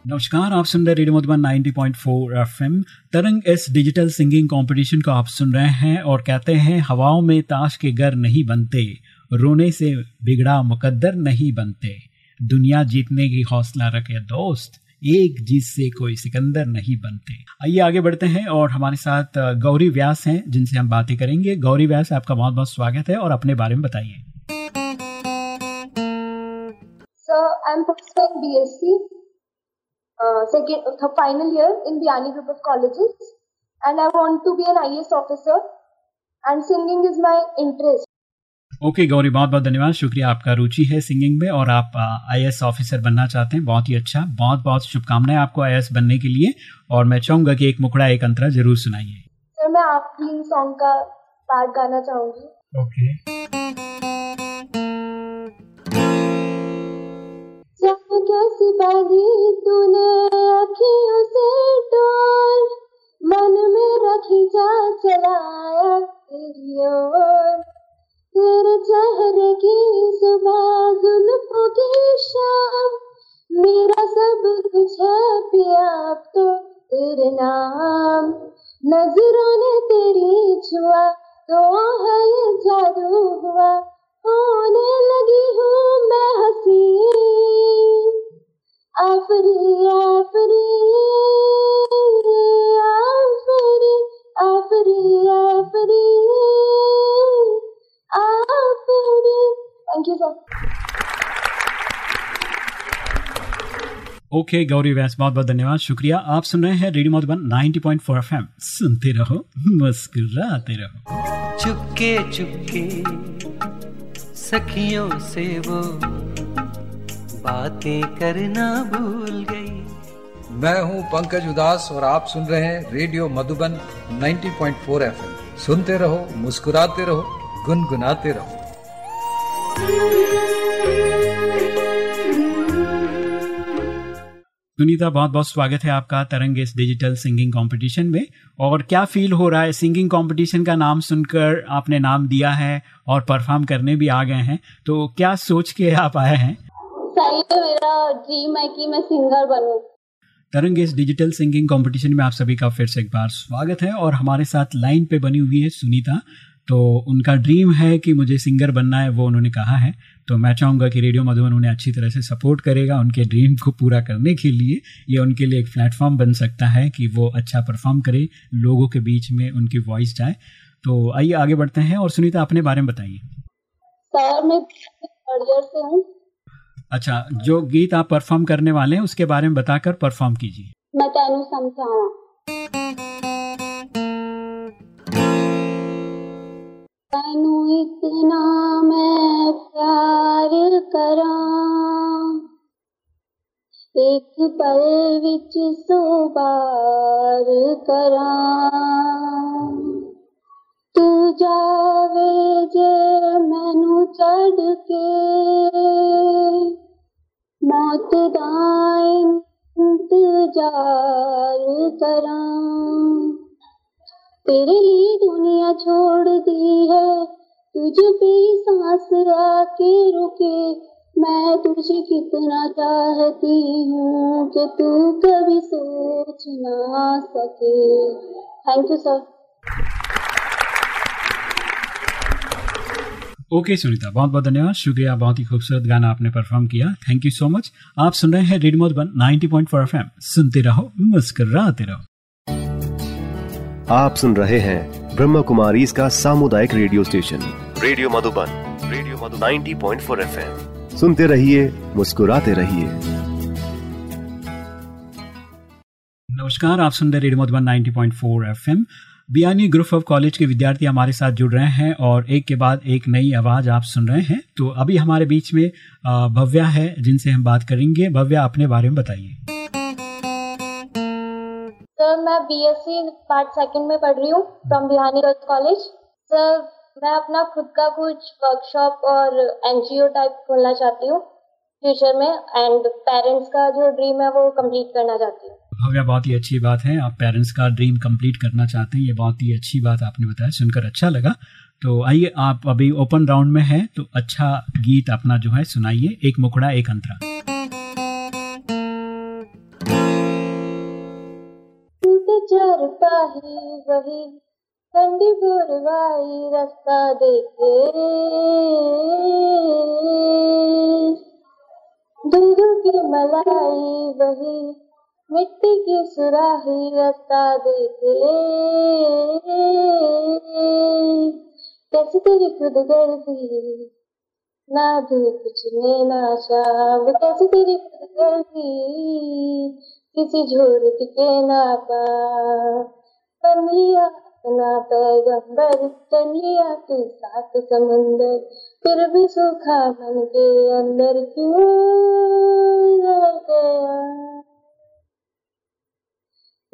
नमस्कार आप सुन रहे रेडियो मधुबन 90.4 एफएम। तरंग एस डिजिटल सिंगिंग कंपटीशन को आप सुन रहे हैं और कहते हैं हवाओं में ताश के घर नहीं बनते रोने से बिगड़ा मुकद्दर नहीं बनते। दुनिया जीतने की हौसला रखे दोस्त एक जीत से कोई सिकंदर नहीं बनते। आइए आगे बढ़ते हैं और हमारे साथ गौरी व्यास हैं, जिनसे हम बातें करेंगे। गौरी व्यास, आपका बहुत बहुत स्वागत है और अपने बारे में बताइए। Sir I am B final year in Biyani group of colleges and I want to be an I officer and singing is my interest okay Gauri बहुत बहुत धन्यवाद। शुक्रिया आपका रुचि है सिंगिंग में और आप आईएएस ऑफिसर बनना चाहते हैं बहुत ही अच्छा। बहुत बहुत शुभकामनाएँ आपको आईएएस बनने के लिए और मैं चाहूँगा कि एक मुखड़ा एक अंतरा ज़रूर सुनाइए। सर मैं आपकी सॉन्ग का पार्ट गाना चाहूँगी। ओके। मन में रखी जा चलाया तेरी तेरे चेहरे की सुबह जुल्फों की शाम। मेरा सब कुछ है पिया तो तेरे नाम। नज़रों ने तेरी छुआ तो है ये जादू हुआ। होने लगी हूँ मैं हसी। आफरी आफरी। Thank you sir okay Gauri Vyas बहुत बहुत धन्यवाद शुक्रिया। आप सुन रहे हैं रेडियो मधुबन 90.4 एफएम। सुनते रहो मुस्कुराते रहो। चुपके चुपके सखियों से वो बातें करना भूल गई। मैं हूँ पंकज उदास और आप सुन रहे हैं रेडियो मधुबन 90.4 एफएम। सुनते रहो मुस्कुराते रहो गुनगुनाते रहो। सुनीता बहुत बहुत स्वागत है आपका तरंग इस डिजिटल सिंगिंग कंपटीशन में। और क्या फील हो रहा है? सिंगिंग कंपटीशन का नाम सुनकर आपने नाम दिया है और परफॉर्म करने भी आ गए हैं। तो क्या सोच के आप आए हैं? सही है मेरा ड्रीम है कि मैं सिंगर बनूं। तरंग इस डिजिटल सिंगिंग कंपटीशन में आप सभी का फिर से एक बार स्वागत है। और हमारे साथ लाइन पे बनी हुई है सुनीता। तो उनका ड्रीम है कि मुझे सिंगर बनना है वो उन्होंने कहा है। तो मैं चाहूँगा कि रेडियो मधुबन उन्हें अच्छी तरह से सपोर्ट करेगा उनके ड्रीम को पूरा करने के लिए। ये उनके लिए एक प्लेटफॉर्म बन सकता है कि वो अच्छा परफॉर्म करे लोगों के बीच में उनकी वॉइस जाए। तो आइए आगे बढ़ते हैं और सुनीता अपने बारे में बताइए। सर मैं से हूँ। अच्छा जो गीत आप परफॉर्म करने वाले हैं उसके बारे में बताकर परफॉर्म कीजिए। मैं तेनू तेनू इतना मैं प्यार करा एक पल विच सौ बार करा तू जावे जे मैनू चढ़ के। मौत दा इंतजार करा तेरे लिए दुनिया छोड़ दी है। तुझ पे सांस आके रुके। मैं तुझे कितना चाहती हूँ कि तू कभी सोच ना सके। Thank you sir okay Sunita बहुत बहुत धन्यवाद। शुक्रिया, बहुत ही खूबसूरत गाना आपने परफॉर्म किया। थैंक यू सो मच आप सुन रहे हैं रेडियो मधुबन 90.4 एफएम सुनते रहो, मुस्कुराते रहो। आप सुन रहे हैं ब्रह्म कुमारी इसका सामुदायिक radio station. Radio Madhuban radio Madhuban. 90.4 FM. सुनते रहिए मुस्कुराते रहिए। नमस्कार आप सुन रहे radio Madhuban 90.4 FM. Biyani group of college के विद्यार्थी हमारे साथ जुड़ रहे हैं और एक के बाद एक नई आवाज़ आप सुन रहे हैं। तो अभी हमारे बीच में भव्या है जिनसे हम बात करेंगे। भव्या अपने बारे में बताइए। सर मैं बीएससी पार्ट सेकंड में पढ़ रही हूँ from Bihani girls college sir मैं अपना खुद का कुछ वर्कशॉप और एनजीओ टाइप खोलना चाहती हूँ फ्यूचर में एंड पेरेंट्स का जो ड्रीम है वो कंप्लीट करना चाहती हूँ। भव्या बहुत ही अच्छी बात है। आप पेरेंट्स का ड्रीम कंप्लीट करना चाहते हैं, ये बहुत ही अच्छी बात आपने बताया। सुनकर अच्छा लगा। तो आइए, आप अभी ओपन राउंड में हैं तो अच्छा गीत अपना जो है सुनाइए। एक मुकड़ा एक अंतरा। चार पाही वही ठंडी बुरवाई रास्ता देखे। दूध की मलाई वही मिट्टी की सुराही रास्ता देखे। कैसे तेरी खुद गर्दी? ना धूप चुने ना शाम कैसे तेरी खुद गर्दी? किसी झोर टिके ना पा बन लिया अपना पैगंबर चल तू सात समुंदर। फिर भी सूखा मन के अंदर क्यों रह गया?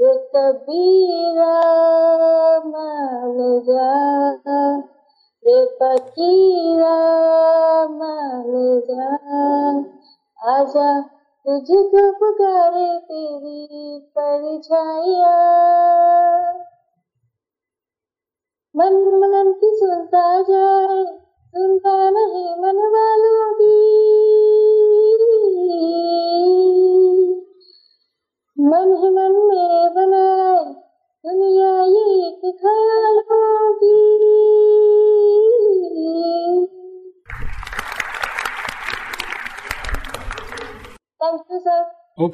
ये कबीरा मान जा रे फकीरा मान जा। आजा तुझको पुकारे तेरी परछाइया मन मन की सुनता जाए सुनता नहीं मन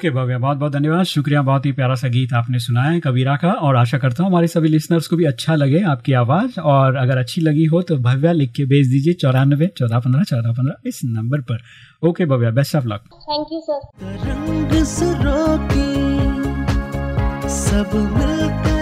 ओके भव्य बहुत बहुत धन्यवाद। शुक्रिया बहुत ही प्यारा सा गीत आपने सुनाया है कबीरा का और आशा करता हूँ हमारे सभी लिसनर्स को भी अच्छा लगे आपकी आवाज़ और अगर अच्छी लगी हो तो भव्या लिख के भेज दीजिए चौरानबे चौदह पंद्रह चौदह पंद्रह इस नंबर पर। Okay Bhavya best of luck thank you sir रंग सुरों की सब मिलकर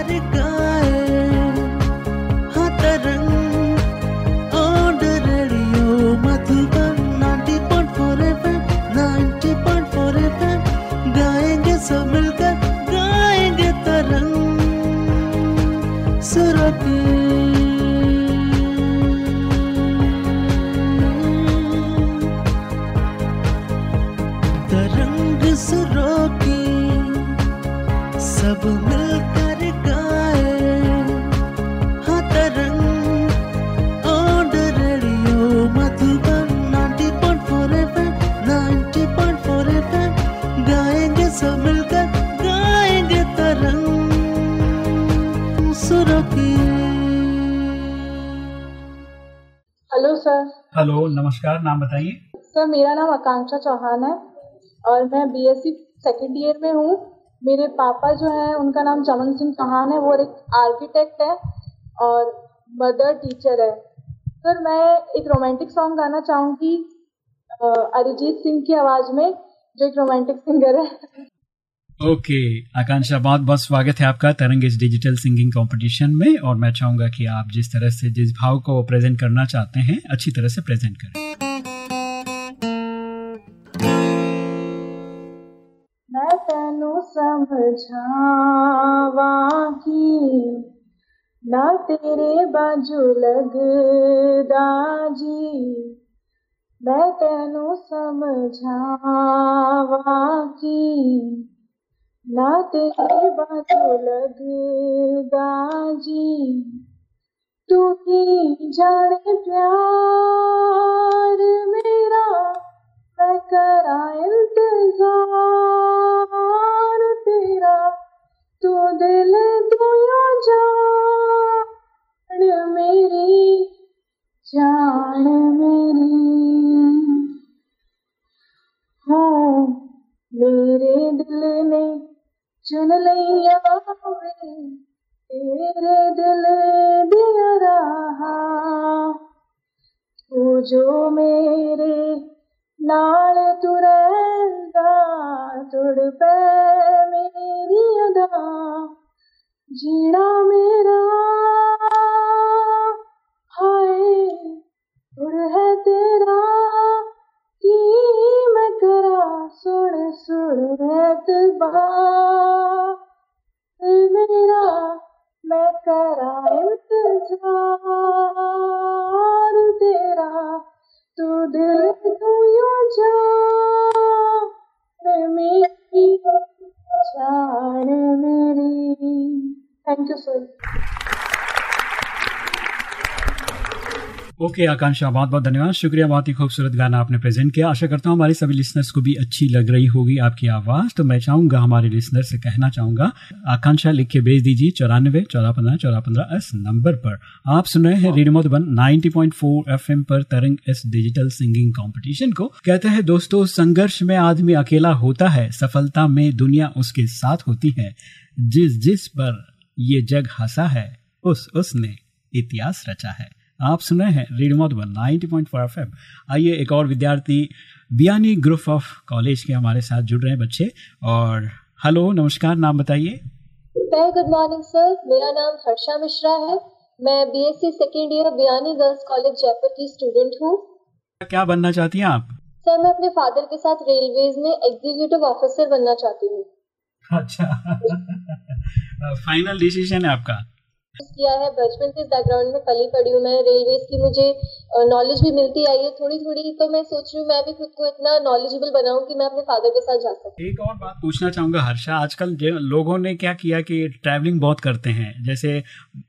हेलो, नमस्कार, नाम बताइए। सर, मेरा नाम आकांक्षा चौहान है और मैं बीएससी सेकेंड ईयर में हूँ। मेरे पापा जो हैं, उनका नाम चमन सिंह चौहान है। वो एक आर्किटेक्ट है और मदर टीचर है। सर, मैं एक रोमांटिक सॉन्ग गाना चाहूँगी अरिजीत सिंह की आवाज़ में, जो एक रोमांटिक सिंगर है। ओके, आकांक्षा, बहुत बहुत स्वागत है आपका तरंग इस डिजिटल सिंगिंग कंपटीशन में और मैं चाहूँगा कि आप जिस तरह से, जिस भाव को प्रेजेंट करना चाहते हैं, अच्छी तरह से प्रेजेंट करें। मैं ना तेरे बाजू लगदा जी मैं तेनू समझावांगी ना तेरे बाजू लगदा जी तू ही जाने प्यार मेरा मैं करा इंतज़ार, तेरा तू दिल तू जान मेरी जान मेरी। हो, मेरे दिल ने चुन लिया तेरे दिल दिया रहा। तू जो मेरे नाल तू रहंदा तुड़ पे मेरी अदा। जीना मेरा ओके आकांक्षा बहुत बहुत धन्यवाद। शुक्रिया, बहुत ही खूबसूरत गाना आपने प्रेजेंट किया। आशा करता हूँ हमारे सभी लिसनर्स को भी अच्छी लग रही होगी आपकी आवाज़। तो मैं चाहूँगा हमारे लिसनर से कहना चाहूँगा, आकांक्षा लिख के भेज दीजिए चौरानवे चौदह पंद्रह चौदह पंद्रह इस नंबर पर। आप सुन रहे हैं रेडियो मधुबन 90.4 एफएम पर तरंग इस डिजिटल सिंगिंग कॉम्पिटिशन को। कहते हैं, दोस्तों, संघर्ष में आदमी अकेला होता है, सफलता में दुनिया उसके साथ होती है। जिस जिस पर ये जग हंसा है, उस उसने इतिहास रचा है। आप सुन रहे हैं रेडियो मधुबन 90.4 एफएम। आइए एक और विद्यार्थी बियानी ग्रुप ऑफ़ कॉलेज के हमारे साथ जुड़ रहे हैं बच्चे। और हेलो नमस्कार नाम बताइए। गुड मॉर्निंग सर मेरा नाम हर्षा मिश्रा है। मैं BSc second year Biyani girls college Jaipur की स्टूडेंट हूँ। क्या बनना चाहती हैं आप? सर मैं अपने फादर के साथ रेलवेज में एग्जीक्यूटिव ऑफिसर बनना चाहती हूँ। अच्छा। फाइनल डिसीज़न है आपका। किया है बचपन से बैकग्राउंड में पली पड़ी हूँ मैं रेलवेज की मुझे नॉलेज भी मिलती आई है थोड़ी थोड़ी तो मैं सोच रही हूँ मैं भी खुद को इतना नॉलेजेबल बनाऊँ कि मैं अपने फादर के साथ जा सकूँ। एक और बात पूछना चाहूँगा, हर्षा, आजकल लोगों ने क्या किया कि ट्रैवलिंग बहुत करते हैं? जैसे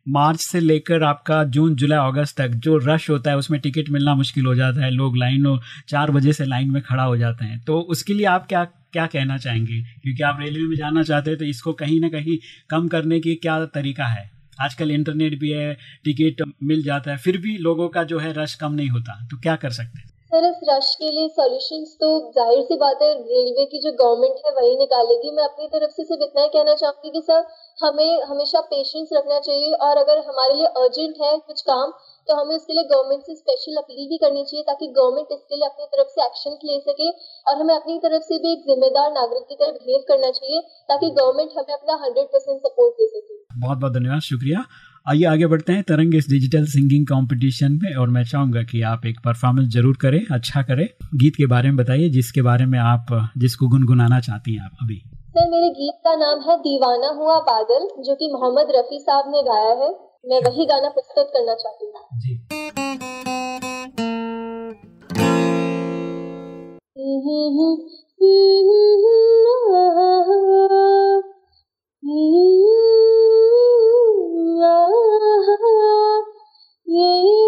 मार्च से लेकर आपका जून, जुलाई, अगस्त तक जो रश होता है, उसमें टिकट मिलना मुश्किल हो जाता है, लोग लाइन चार बजे से लाइन में खड़ा हो जाते हैं। तो उसके लिए आप क्या क्या कहना चाहेंगे? क्योंकि आप रेलवे में जाना चाहते हैं तो इसको कहीं ना कहीं कम करने की क्या तरीका है? आजकल इंटरनेट भी है, टिकट मिल जाता है, फिर भी लोगों का जो है रश कम नहीं होता। तो क्या कर सकते हैं? सर इस रश के लिए सॉल्यूशंस तो ज़ाहिर सी बात है रेलवे की जो गवर्नमेंट है वही निकालेगी। मैं अपनी तरफ़ से सिर्फ़ इतना ही कहना चाहूँगी कि सर हमें हमेशा पेशेंस रखना चाहिए और अगर हमारे लिए अर्जेंट है कुछ काम तो हमें उसके लिए गवर्नमेंट से स्पेशल अपील भी करनी चाहिए ताकि गवर्नमेंट इसके लिए अपनी तरफ़ से एक्शन ले सके और हमें अपनी तरफ़ से भी एक जिम्मेदार नागरिक की तरह बिहेव करना चाहिए ताकि गवर्नमेंट हमें अपना हंड्रेड परसेंट सपोर्ट दे सके। बहुत बहुत धन्यवाद, शुक्रिया। आइए आगे बढ़ते हैं तरंग इस डिजिटल सिंगिंग कंपटीशन में और मैं चाहूँगा कि आप एक परफॉर्मेंस ज़रूर करें अच्छा करें गीत के बारे में बताइए जिसके बारे में आप जिसको गुनगुनाना चाहती हैं आप अभी सर मेरे गीत का नाम है दीवाना हुआ बादल जो कि मोहम्मद रफी साहब ने गाया है मैं वही गाना प्रस्तुत करना चाहती हूँ जी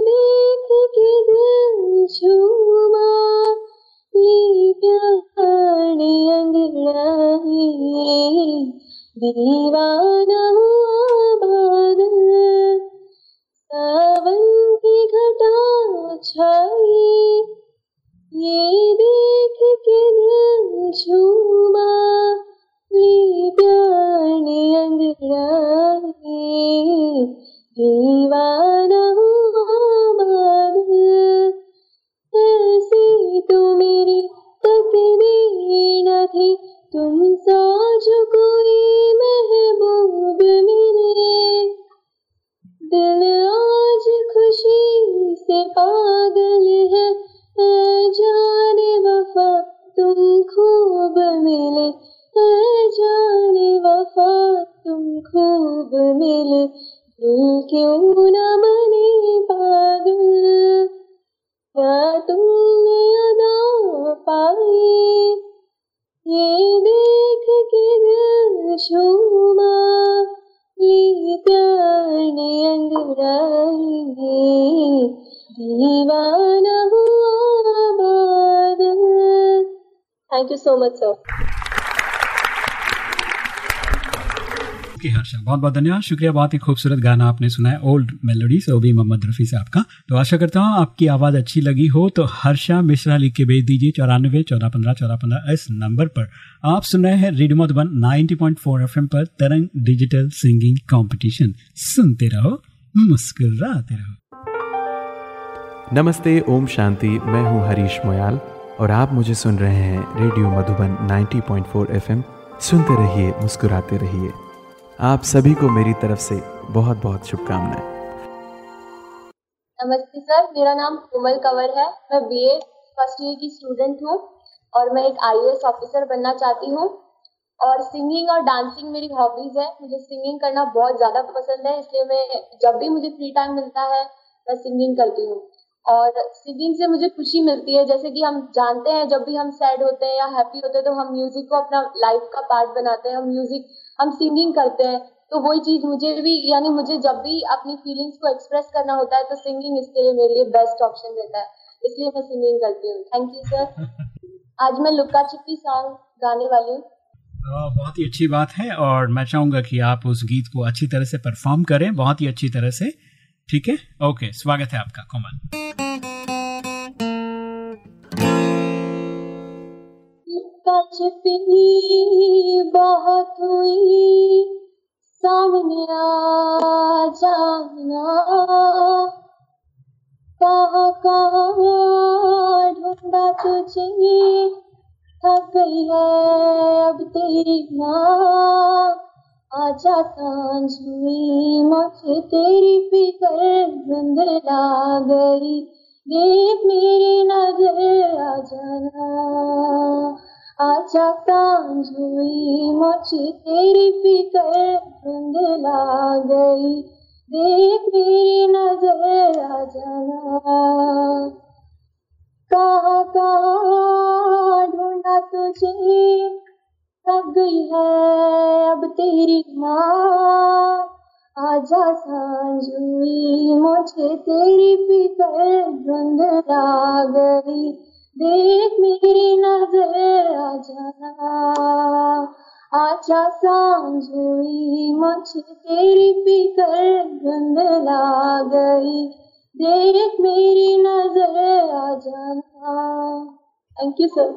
देख के दिल झूमा ली प्यार घटा छाई। ये देख के दिल झूमा बहुत बहुत धन्यवाद। शुक्रिया, बहुत ही खूबसूरत गाना आपने सुना है ओल्ड मेलोडी से भी मोहम्मद रफ़ी साहब का। तो आशा करता हूँ आपकी आवाज़ अच्छी लगी हो तो हर्षा मिश्रा लिख के भेज दीजिए, चौरानवे चौदह पंद्रह चौदह पंद्रह इस नंबर पर। आप सुन रहे हैं radio Madhuban, ninety point four F पर तरंग डिजिटल सिंगिंग कॉम्पिटिशन सुनते रहो, मुस्कुराते रहो। नमस्ते, ओम शांति। मैं हूँ हरीश मोयाल, और आप मुझे सुन रहे हैं रेडियो मधुबन 90.4 एफएम सुनते रहिए, मुस्कुराते रहिए। आप सभी को मेरी तरफ़ से बहुत बहुत शुभकामनाएँ। नमस्ते सर, मेरा नाम कोमल कंवर है। मैं बीए फ़र्स्ट ईयर की स्टूडेंट हूँ और मैं एक आईएएस ऑफिसर बनना चाहती हूँ। और सिंगिंग और डांसिंग मेरी हॉबीज है। मुझे सिंगिंग करना बहुत ज़्यादा पसंद है, इसलिए मैं जब भी मुझे फ्री टाइम मिलता है, मैं सिंगिंग करती हूँ। और सिंगिंग से मुझे खुशी मिलती है। जैसे कि हम जानते हैं, जब भी हम सैड होते हैं या हैप्पी होते हैं तो हम म्यूज़िक को अपना लाइफ का पार्ट बनाते हैं। हम म्यूज़िक हम सिंगिंग करते हैं तो वही चीज़ मुझे भी यानी मुझे जब भी अपनी फीलिंग्स को एक्सप्रेस करना होता है तो सिंगिंग इसके लिए मेरे लिए बेस्ट ऑप्शन रहता है। इसलिए मैं सिंगिंग करती हूँ। थैंक यू सर आज मैं लुक्का छिपी सॉन्ग गाने वाली हूँ। बहुत ही अच्छी बात है और मैं चाहूँगा कि आप उस गीत को अच्छी तरह से परफॉर्म करें बहुत ही अच्छी तरह से। ठीक है? ओके स्वागत है आपका कोमल। बहुत हुई, सामने आ जाना। कहाँ कहाँ ढूंढा तुझे, थक गई है अब तेरी माँ। आजा सांझुई मुझे तेरी फिकर धुंधला गई। देख मेरी नज़र आ जाना। आजा सांझुई मुझे तेरी फिकर धुंधला गई देख मेरी नज़र आ जाना। कहा ढूंढा तुझे? थक गई है अब तेरी माँ? आजा साँझ हुई मुझे तेरी फिकर धुंध ला गई देख मेरी नज़र आ जाना आजा साँझ मुझे तेरी फिकर गंद ला गई। देख मेरी नज़र आ thank you sir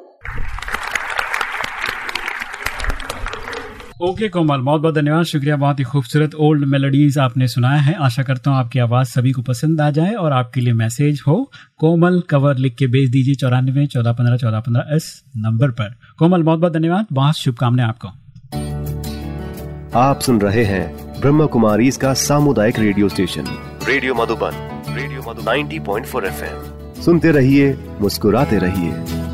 okay Komal, बहुत बहुत धन्यवाद। शुक्रिया, बहुत ही खूबसूरत ओल्ड मेलोडीज आपने सुनाया है। आशा करता हूँ आपकी आवाज़ सभी को पसंद आ जाए और आपके लिए मैसेज हो। कोमल कवर लिख के भेज दीजिए चौरानवे, चौदह पंद्रह चौदह पंद्रह इस नंबर पर। कोमल, बहुत बहुत धन्यवाद। बहुत शुभकामनाएँ आपको। आप सुन रहे हैं ब्रह्म कुमारी इसका सामुदायिक radio station radio Madhuban radio Madhuban 90.4 FM सुनते रहिए, मुस्कुराते रहिए।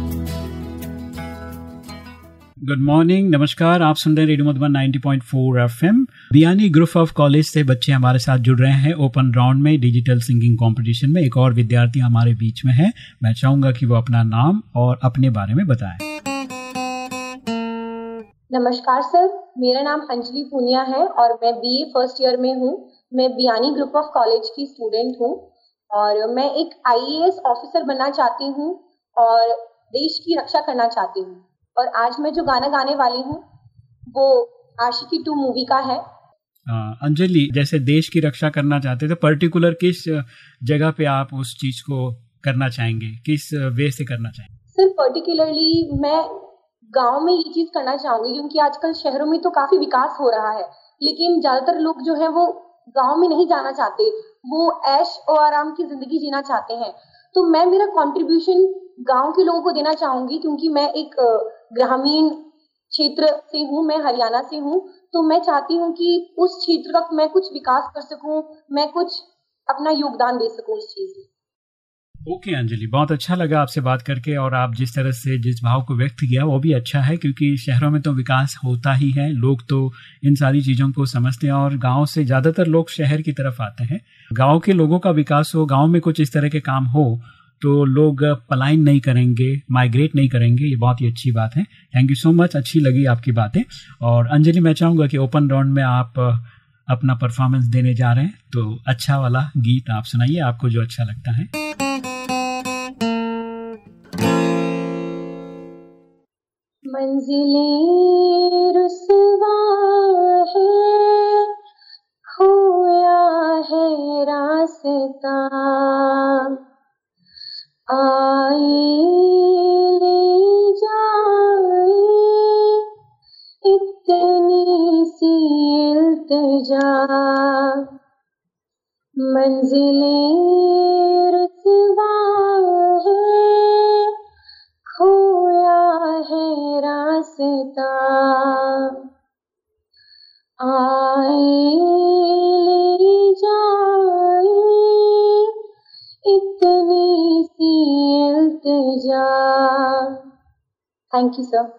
गुड मॉर्निंग नमस्कार, आप सुन रहे radio Madhuban 90.4 FM. Biyani group of college से बच्चे हमारे साथ जुड़ रहे हैं ओपन राउंड में, डिजिटल सिंगिंग कंपटीशन में। एक और विद्यार्थी हमारे बीच में है। मैं चाहूँगा कि वो अपना नाम और अपने बारे में बताएँ। नमस्कार सर, मेरा नाम अंजलि पूनिया है और मैं बीए फ़र्स्ट ईयर में हूँ। मैं बियानी ग्रुप ऑफ़ कॉलेज की स्टूडेंट हूँ और मैं एक आईएएस ऑफिसर बनना चाहती हूँ और देश की रक्षा करना चाहती हूँ। और आज मैं जो गाना गाने वाली हूँ वो आशिकी टू मूवी का है। आ, अंजलि जैसे देश की रक्षा करना चाहते तो पर्टिकुलर किस जगह पे आप उस चीज़ को करना चाहेंगे? किस वे से करना चाहेंगे? सर पर्टिकुलरली मैं गाँव में ये चीज़ करना चाहूँगी क्योंकि आजकल शहरों में तो काफ़ी विकास हो रहा है। लेकिन ज़्यादातर लोग जो है वो गाँव में नहीं जाना चाहते। वो ऐश और आराम की ज़िंदगी जीना चाहते हैं। तो मैं मेरा कंट्रीब्यूशन गाँव के लोगों को देना चाहूँगी क्योंकि मैं एक ग्रामीण क्षेत्र से हूँ मैं हरियाणा से हूँ तो मैं चाहती हूँ कि उस क्षेत्र का मैं कुछ विकास कर सकूँ मैं कुछ अपना योगदान दे सकूँ उस चीज़ में। ओके okay, अंजलि बहुत अच्छा लगा आपसे बात करके और आप जिस तरह से जिस भाव को व्यक्त किया वो भी अच्छा है क्योंकि शहरों में तो विकास होता ही है लोग तो इन सारी चीज़ों को समझते हैं और गाँव से ज़्यादातर लोग शहर की तरफ़ आते हैं। गाँव के लोगों का विकास हो गाँव में कुछ इस तरह के काम हो तो लोग पलायन नहीं करेंगे माइग्रेट नहीं करेंगे, ये बहुत ही अच्छी बात है। थैंक यू सो मच अच्छी लगी आपकी बातें। और अंजलि, मैं चाहूँगा कि ओपन राउंड में आप अपना परफॉर्मेंस देने जा रहे हैं तो अच्छा वाला गीत आप सुनाइए, आपको जो अच्छा लगता है। मंजिलें है, खोया है रास्ता। ले इतनी सी इल्तिजा। मंजिलें रास्ता। आए thank you sir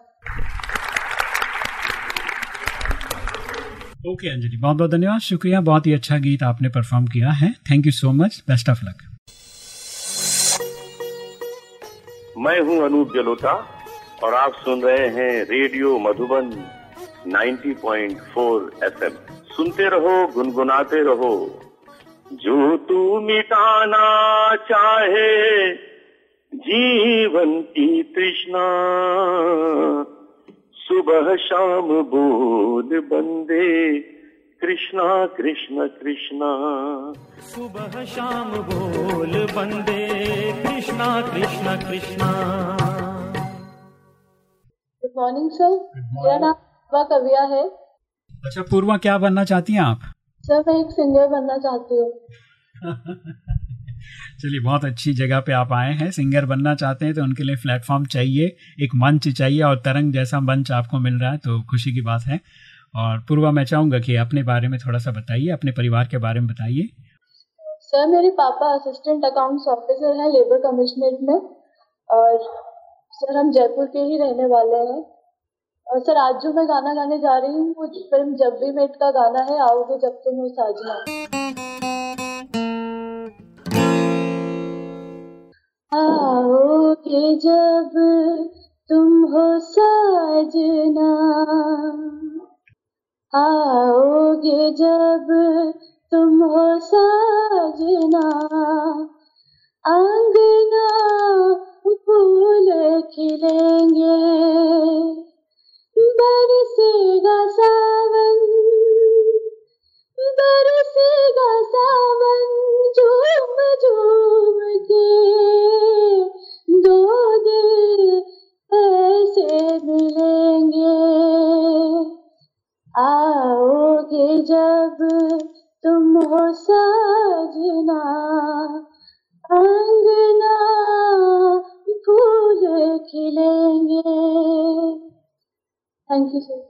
okay Anjali बहुत बहुत धन्यवाद। शुक्रिया बहुत ही अच्छा गीत आपने परफॉर्म किया है। Thank you so much best of luck मैं हूँ अनूप जलोटा और आप सुन रहे हैं रेडियो मधुबन 90.4 एफएम। सुनते रहो गुनगुनाते रहो। जो तू मिटाना चाहे जीवन की तृष्णा। सुबह शाम बोल बंदे कृष्णा कृष्ण कृष्णा। सुबह शाम बोल बंदे Krishna Krishna Krishna. Good morning sir मेरा नाम पूर्वा कविया है। अच्छा पूर्वा क्या बनना चाहती हैं आप? सर मैं एक सिंगर बनना चाहती हूँ। चलिए, बहुत अच्छी जगह पे आप आए हैं। सिंगर बनना चाहते हैं तो उनके लिए प्लेटफॉर्म चाहिए, एक मंच चाहिए और तरंग जैसा मंच आपको मिल रहा है तो खुशी की बात है। और पूर्वा, मैं चाहूँगा कि अपने बारे में थोड़ा सा बताइए, अपने परिवार के बारे में बताइए। सर, मेरे पापा असिस्टेंट अकाउंट्स ऑफिसर हैं लेबर कमिश्नर में और सर, हम जयपुर के ही रहने वाले हैं। और सर, आज जो मैं गाना गाने जा रही हूँ, वो फ़िल्म जब भी मेट का गाना है, आओगे जब तुम हो साजना। आओगे जब तुम हो साजना। आओगे जब तुम हो साजना। अंगना फूल खिलेंगे। बरसेगा सावन बरसेगा सावन झूम झूम के। जब तुम हो साजना अंगना फूल खिलेंगे। Thank you sir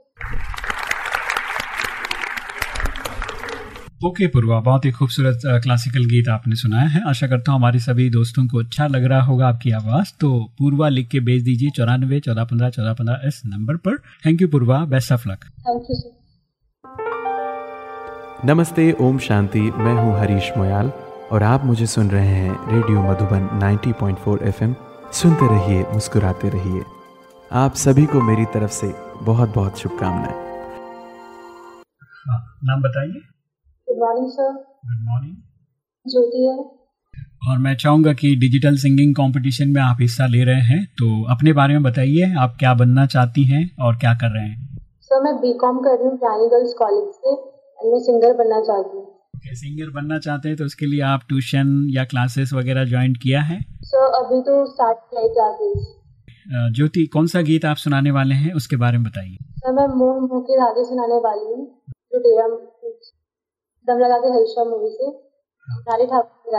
okay okay, Purva बहुत ही खूबसूरत क्लासिकल गीत आपने सुनाया है। आशा करता हूँ हमारे सभी दोस्तों को अच्छा लग रहा होगा आपकी आवाज़। तो पूर्वा लिख के भेज दीजिए चौरानवे चौदह पंद्रह चौदह पंद्रह इस नंबर पर। Thank you Purva. Best of luck thank you नमस्ते ओम शांति। मैं हूँ हरीश मोयाल और आप मुझे सुन रहे हैं रेडियो मधुबन 90.4 एफएम। सुनते रहिए मुस्कुराते रहिए। आप सभी को मेरी तरफ़ से बहुत बहुत शुभकामनाएँ। नाम बताइए। Good morning sir good morning Jyoti है। और मैं चाहूँगा कि डिजिटल सिंगिंग कंपटीशन में आप हिस्सा ले रहे हैं तो अपने बारे में बताइए आप क्या बनना चाहती हैं और क्या कर रहे हैं? सर मैं बीकॉम कर रही हूँ गर्ल्स कॉलेज से। मैं सिंगर बनना चाहती हूँ। Okay, सिंगर बनना चाहते हैं तो उसके लिए आप ट्यूशन या क्लासेस वगैरह ज्वाइन किया है? सर अभी तो स्टार्ट किया क्लासेस ज्योति कौन सा गीत आप सुनाने वाले हैं? उसके बारे में बताइए। सर मैं मोह मोह के धागे सुनाने वाली हूँ जो दम लगा के हर्षा मूवी से। नारी ठाकुर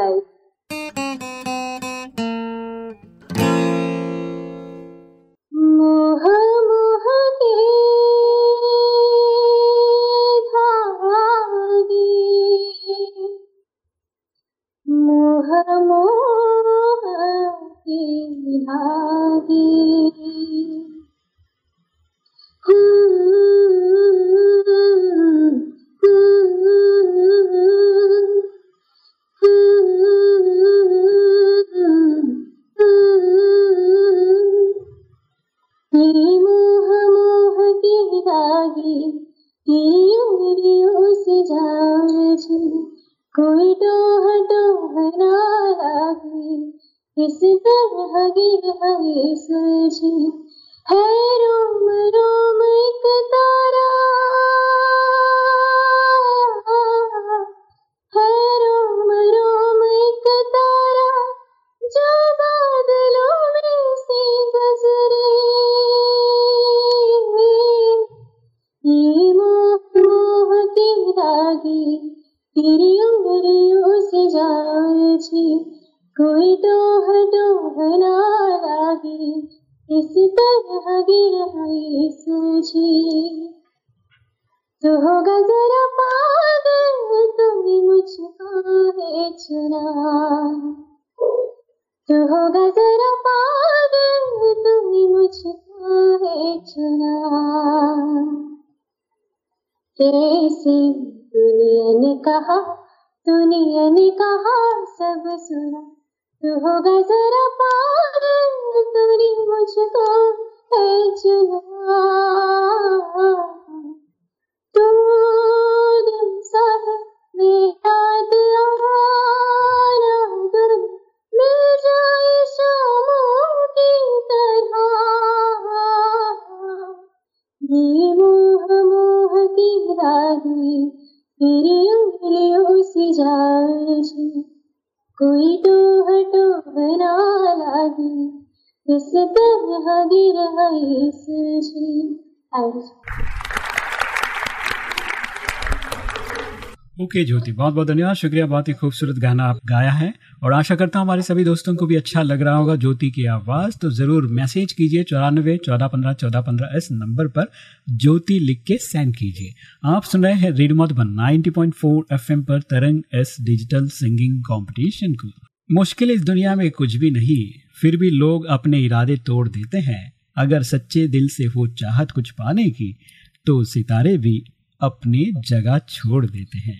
ओके ज्योति। बहुत बहुत धन्यवाद। शुक्रिया, बहुत ही खूबसूरत गाना आप गाया है। और आशा करता हूँ हमारे सभी दोस्तों को भी अच्छा लग रहा होगा ज्योति की आवाज़। तो ज़रूर मैसेज कीजिए चौरानवे चौदह पंद्रह चौदह पंद्रह इस नंबर पर ज्योति लिख के सेंड कीजिए। आप सुन रहे हैं रेडियो मधुबन 90.4 एफएम पर तरंग एस डिजिटल सिंगिंग कॉम्पिटिशन को। मुश्किल इस दुनिया में कुछ भी नहीं, फिर भी लोग अपने इरादे तोड़ देते हैं। अगर सच्चे दिल से हो चाहत कुछ पाने की तो सितारे भी अपनी जगह छोड़ देते हैं।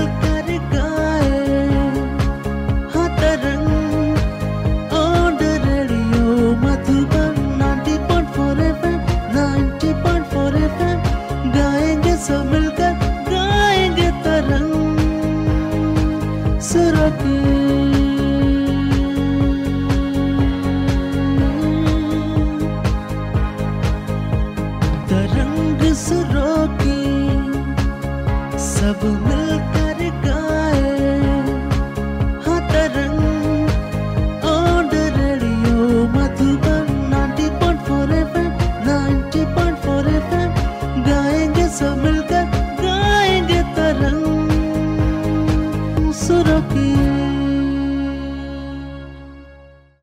सुरों